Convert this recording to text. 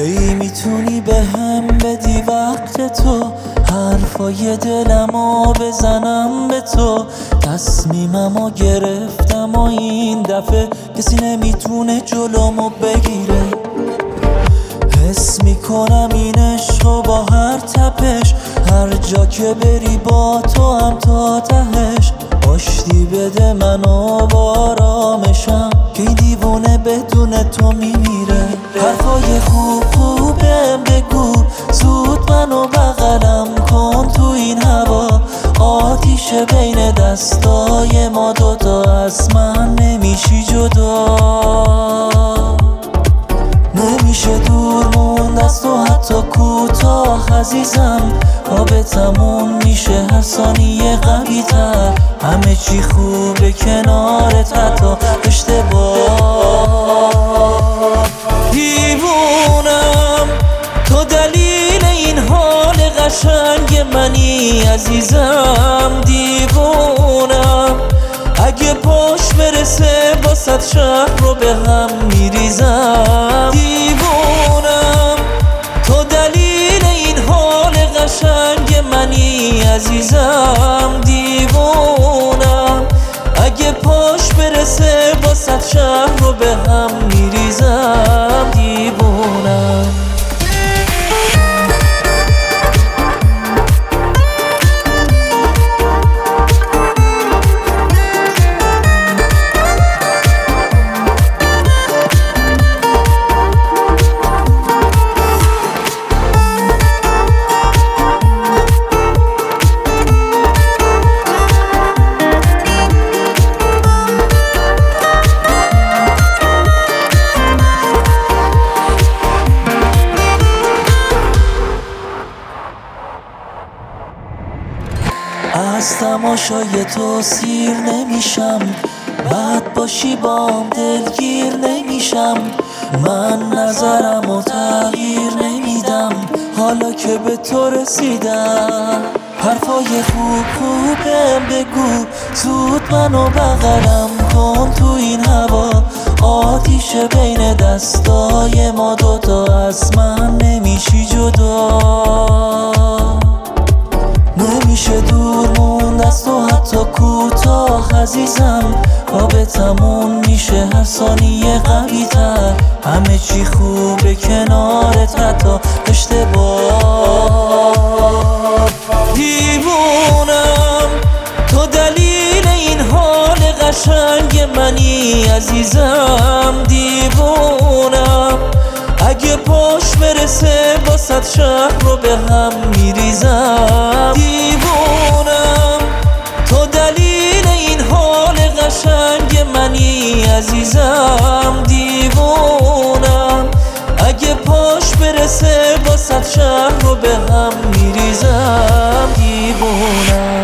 کی می‌تونی به هم بدی وقت تو؟ حرفای دلمو بزنم به تو. تصمیممو گرفتم و این دفعه کسی نمی‌تونه جلومو بگیره. حس می‌کنم این عشق با هر تپش هر جا که بری با تو هم تا تهش آشتی بده منو بارامشم منو بغلم کن تو این هوا. آتیش بین دستای ما دوتا از من نمیشی جدا. نمیشه دور موند از تو حتی کوتاه عزیزم. رابطمون میشه هر ثانیه قوی تر همه چی خوبه کنارت حتی اشتباه. دیوونم قشنگ منی عزیزم دیوونم. اگه پاش برسه صد شهر رو به هم میریزم. دیوونم. تو دلیل این حال قشنگ منی عزیزم دیوونم. اگه پاش برسه صد شهر رو به هم میریزم. از تماشای تو سیر نمیشم. بد باشی بام دلگیر نمیشم. من نظرم و تغییر نمیدم. حالا که به تو رسیدم. حرفای خوب خوبم بگو. زود منو بغلم کن تو این هوا. آتیش بین دستای ما دوتا از من. عزیزم رابطمون میشه هر ثانیه قوی تر همه چی خوبه کنارت حتی اشتباه. دیوونم تو دلیل این حال قشنگ منی عزیزم. دیوونم اگه پاش برسه با صد شهر رو به هم میریزم. دیوونم عزیزم دیوونم. اگه پاش برسه واسه شهر رو به هم میریزم. دیوونم.